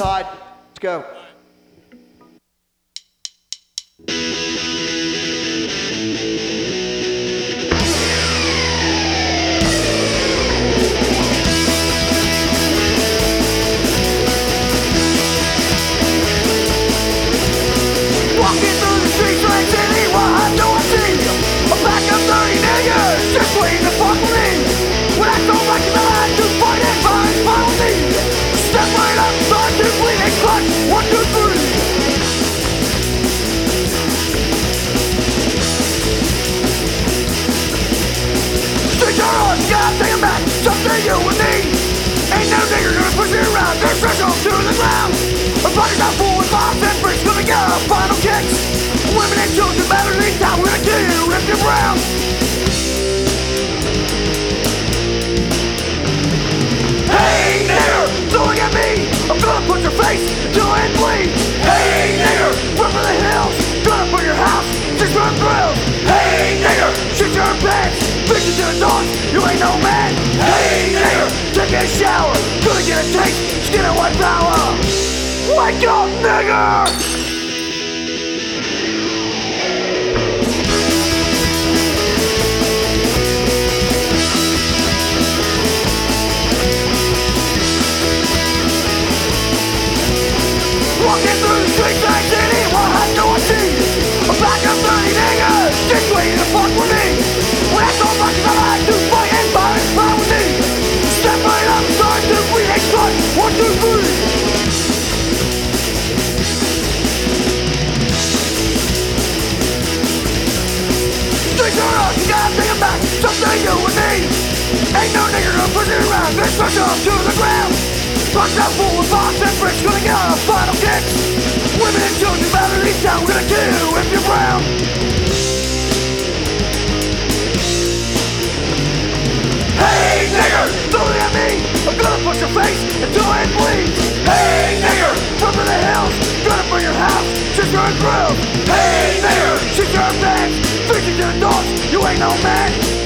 Tide. Let's go. Gonna final kicks. Women and children better leave time we're gonna kill you if you're. Hey nigger, throwing at me, I'm gonna put your face into and bleed. Hey nigger, run for the hills, gonna put your house, just run thrills. Hey nigger, shit your pants, bitches to the dogs, you ain't no man. Hey nigger, take a shower, gonna get a taste, skin and white power. Wake up, nigger! Ain't no nigger gonna push it around, bitch, push up to the ground. Box out full of bombs and bricks, gonna get our final kicks. Women and children battered each town, gonna kill you if you're brown. Hey nigger, throwing at me, I'm gonna push your face until it bleeds Hey nigger, for the hills, gonna burn your house, just your grill Hey nigger, shoot your fix it to the dogs, you ain't no man